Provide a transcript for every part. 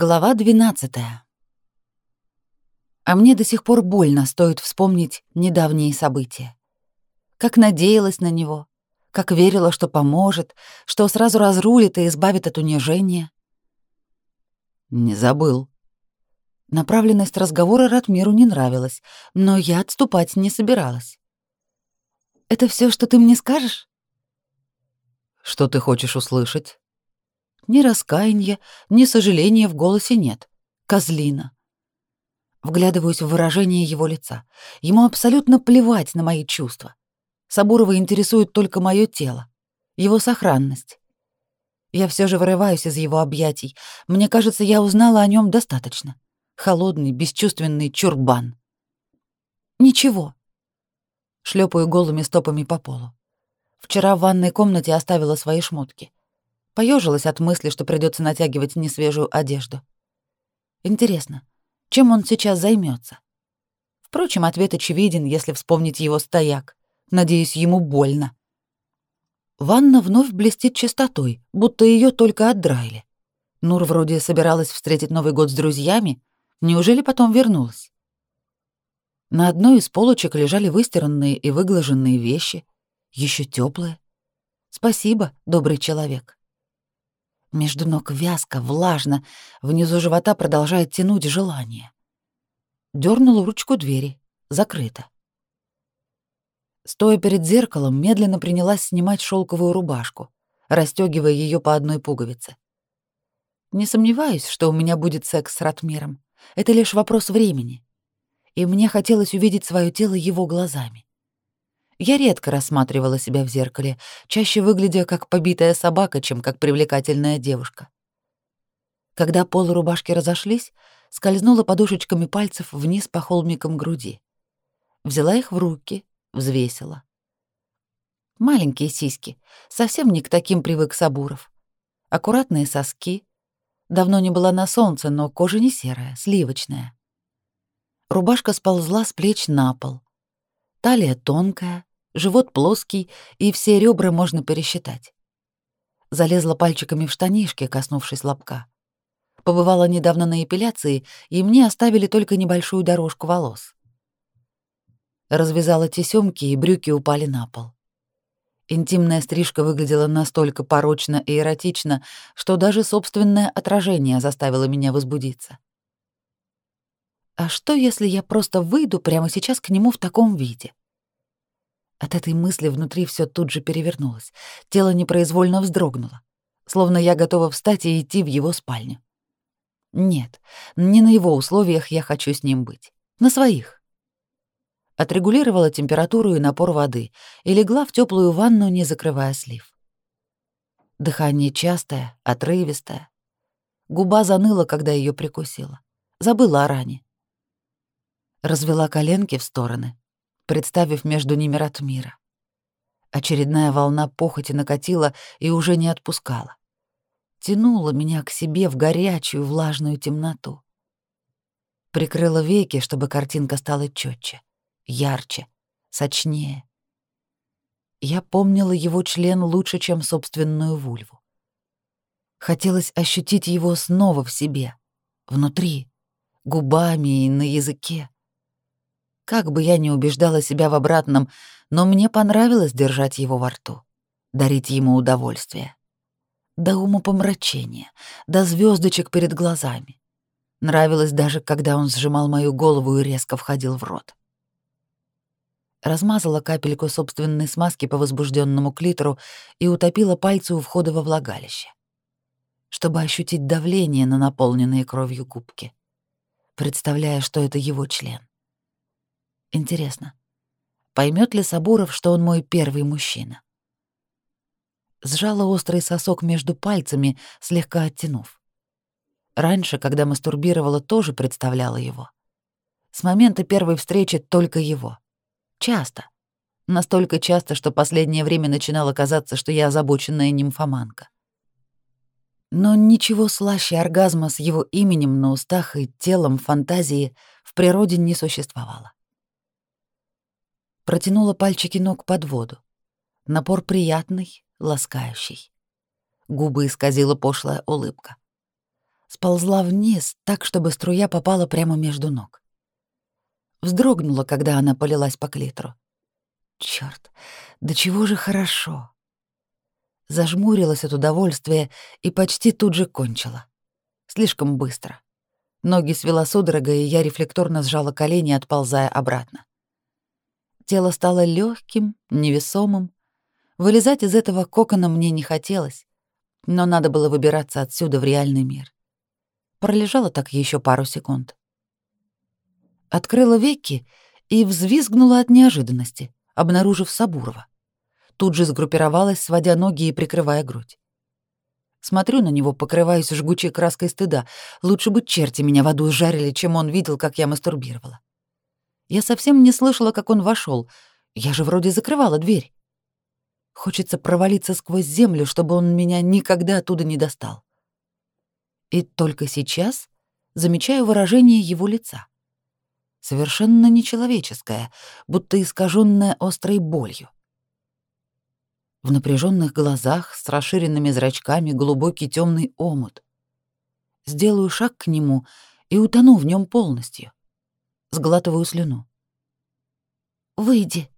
Глава 12. А мне до сих пор больно стоит вспомнить недавние события. Как надеялась на него, как верила, что поможет, что сразу разрулит и избавит от унижения. Не забыл. Направленность разговора Ратмиру не нравилась, но я отступать не собиралась. «Это все, что ты мне скажешь?» «Что ты хочешь услышать?» Ни раскаяния, ни сожаления в голосе нет. Козлина. Вглядываюсь в выражение его лица. Ему абсолютно плевать на мои чувства. Сабурова интересует только мое тело, его сохранность. Я все же вырываюсь из его объятий. Мне кажется, я узнала о нем достаточно. Холодный, бесчувственный чурбан. Ничего. Шлепаю голыми стопами по полу. Вчера в ванной комнате оставила свои шмотки. Поежилась от мысли, что придется натягивать несвежую одежду. Интересно, чем он сейчас займется? Впрочем, ответ очевиден, если вспомнить его стояк. Надеюсь, ему больно. Ванна вновь блестит чистотой, будто ее только отдраили. Нур вроде собиралась встретить Новый год с друзьями, неужели потом вернулась? На одной из полочек лежали выстиранные и выглаженные вещи, еще теплые. Спасибо, добрый человек. Между ног вязко, влажно, внизу живота продолжает тянуть желание. Дёрнула ручку двери. Закрыто. Стоя перед зеркалом, медленно принялась снимать шелковую рубашку, расстегивая ее по одной пуговице. Не сомневаюсь, что у меня будет секс с Ратмиром. Это лишь вопрос времени. И мне хотелось увидеть свое тело его глазами. Я редко рассматривала себя в зеркале, чаще выглядя как побитая собака, чем как привлекательная девушка. Когда полы рубашки разошлись, скользнула подушечками пальцев вниз по холмикам груди. Взяла их в руки, взвесила. Маленькие сиськи, совсем не к таким привык Сабуров. Аккуратные соски. Давно не была на солнце, но кожа не серая, сливочная. Рубашка сползла с плеч на пол. Талия тонкая, живот плоский, и все ребра можно пересчитать. Залезла пальчиками в штанишки, коснувшись лобка. Побывала недавно на эпиляции, и мне оставили только небольшую дорожку волос. Развязала тесёмки, и брюки упали на пол. Интимная стрижка выглядела настолько порочно и эротично, что даже собственное отражение заставило меня возбудиться. А что, если я просто выйду прямо сейчас к нему в таком виде? От этой мысли внутри все тут же перевернулось. Тело непроизвольно вздрогнуло, словно я готова встать и идти в его спальню. Нет, не на его условиях я хочу с ним быть. На своих. Отрегулировала температуру и напор воды и легла в теплую ванну, не закрывая слив. Дыхание частое, отрывистое. Губа заныла, когда ее прикусила. Забыла о ране. Развела коленки в стороны, представив между ними Ратмира. Очередная волна похоти накатила и уже не отпускала. Тянула меня к себе в горячую влажную темноту. Прикрыла веки, чтобы картинка стала четче, ярче, сочнее. Я помнила его член лучше, чем собственную вульву. Хотелось ощутить его снова в себе, внутри, губами и на языке. Как бы я ни убеждала себя в обратном, но мне понравилось держать его во рту, дарить ему удовольствие. До умопомрачения, до звездочек перед глазами. Нравилось даже, когда он сжимал мою голову и резко входил в рот. Размазала капельку собственной смазки по возбужденному клитору и утопила пальцы у входа во влагалище, чтобы ощутить давление на наполненные кровью губки, представляя, что это его член. Интересно, поймет ли Сабуров, что он мой первый мужчина? Сжала острый сосок между пальцами, слегка оттянув. Раньше, когда мастурбировала, тоже представляла его. С момента первой встречи только его. Часто. Настолько часто, что последнее время начинало казаться, что я озабоченная нимфоманка. Но ничего слаще оргазма с его именем на устах и телом фантазии в природе не существовало протянула пальчики ног под воду. Напор приятный, ласкающий. Губы исказила пошлая улыбка. сползла вниз, так, чтобы струя попала прямо между ног. Вздрогнула, когда она полилась по клитору. Чёрт, да чего же хорошо. Зажмурилась от удовольствия и почти тут же кончила. Слишком быстро. Ноги свела судорога, и я рефлекторно сжала колени, отползая обратно. Тело стало легким, невесомым. Вылезать из этого кокона мне не хотелось, но надо было выбираться отсюда в реальный мир. Пролежала так еще пару секунд. Открыла веки и взвизгнула от неожиданности, обнаружив Сабурова. Тут же сгруппировалась, сводя ноги и прикрывая грудь. Смотрю на него, покрываясь жгучей краской стыда. Лучше бы черти меня в аду жарили, чем он видел, как я мастурбировала. Я совсем не слышала, как он вошел. Я же вроде закрывала дверь. Хочется провалиться сквозь землю, чтобы он меня никогда оттуда не достал. И только сейчас замечаю выражение его лица. Совершенно нечеловеческое, будто искаженное острой болью. В напряженных глазах с расширенными зрачками глубокий темный омут. Сделаю шаг к нему и утону в нем полностью. Сглатываю слюну. «Выйди»,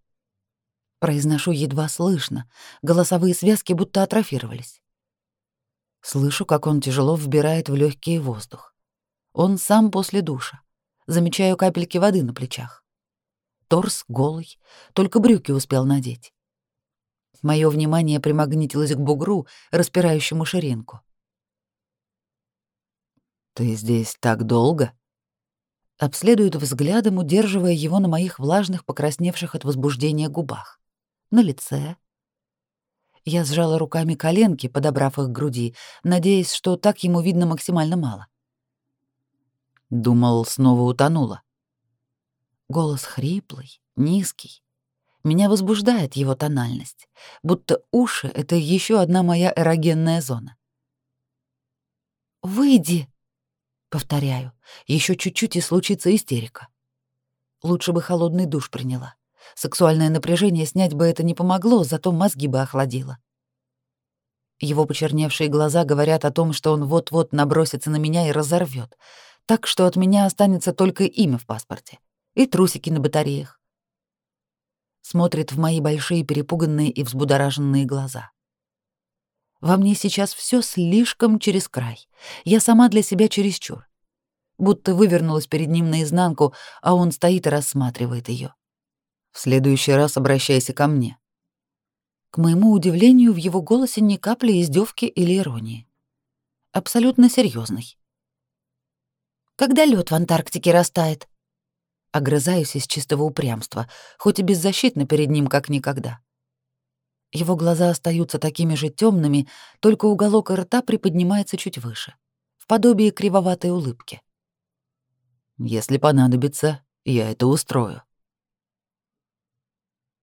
— произношу едва слышно, голосовые связки будто атрофировались. Слышу, как он тяжело вбирает в легкий воздух. Он сам после душа. Замечаю капельки воды на плечах. Торс голый, только брюки успел надеть. Мое внимание примагнитилось к бугру, распирающему ширинку. «Ты здесь так долго?» Обследует взглядом, удерживая его на моих влажных, покрасневших от возбуждения губах. На лице. Я сжала руками коленки, подобрав их к груди, надеясь, что так ему видно максимально мало. Думал, снова утонула. Голос хриплый, низкий, меня возбуждает его тональность, будто уши — это еще одна моя эрогенная зона. «Выйди!» — повторяю. Еще чуть-чуть и случится истерика. Лучше бы холодный душ приняла. Сексуальное напряжение снять бы это не помогло, зато мозги бы охладило. Его почерневшие глаза говорят о том, что он вот-вот набросится на меня и разорвет, так что от меня останется только имя в паспорте и трусики на батареях смотрит в мои большие перепуганные и взбудораженные глаза. Во мне сейчас все слишком через край. Я сама для себя чересчур. Будто вывернулась перед ним наизнанку, а он стоит и рассматривает ее. В следующий раз обращайся ко мне. К моему удивлению, в его голосе ни капли издевки или иронии. Абсолютно серьезный. Когда лед в Антарктике растает? Огрызаюсь из чистого упрямства, хоть и беззащитно перед ним как никогда. Его глаза остаются такими же темными, только уголок рта приподнимается чуть выше, в подобии кривоватой улыбки. «Если понадобится, я это устрою».